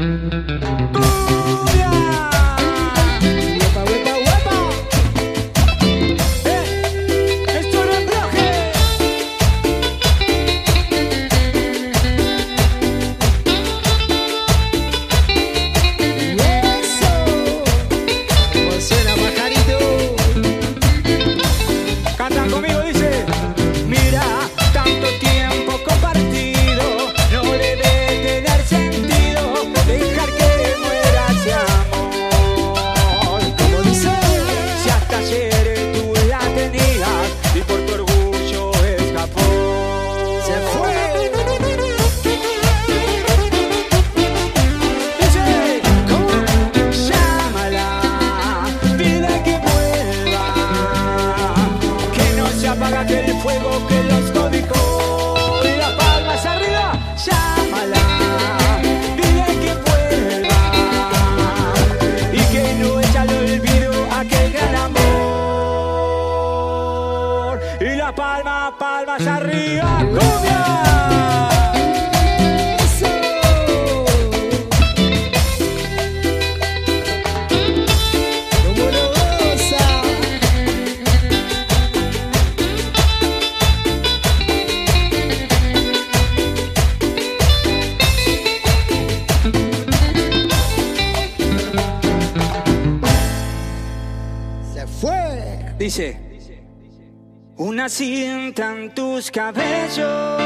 Müzik apaga aquel fuego que los cobijó. Y las palmas arriba, llámala, dile que vuelva y que no echa al olvido aquel gran amor. Y las palmas, palmas arriba, cumbia. Tus cabellos.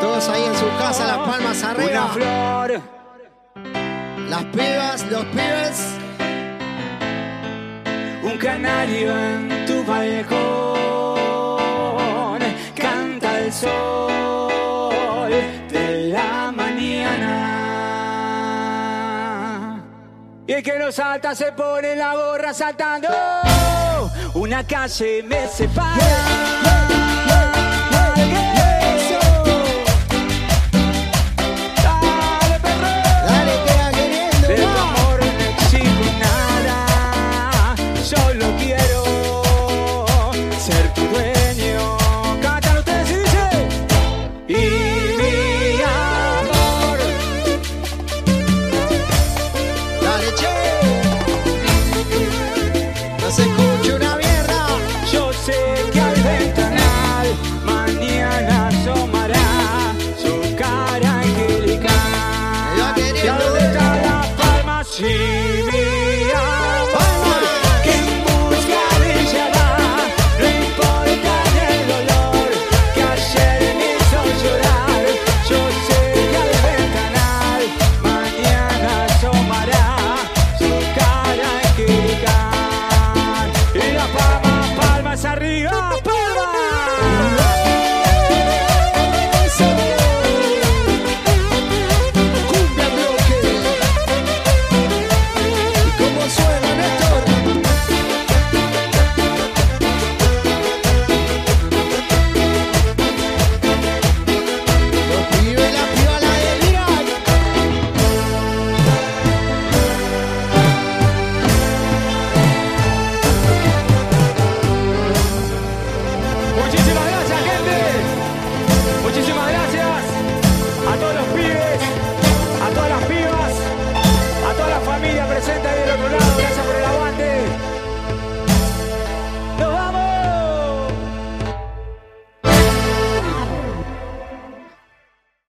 Todos ahí en su casa, las palmas arriba. Una flor. Las pibas, los pibes. Un canario en tu balcón. Y el que no salta se pone la gorra saltando una calle me separa.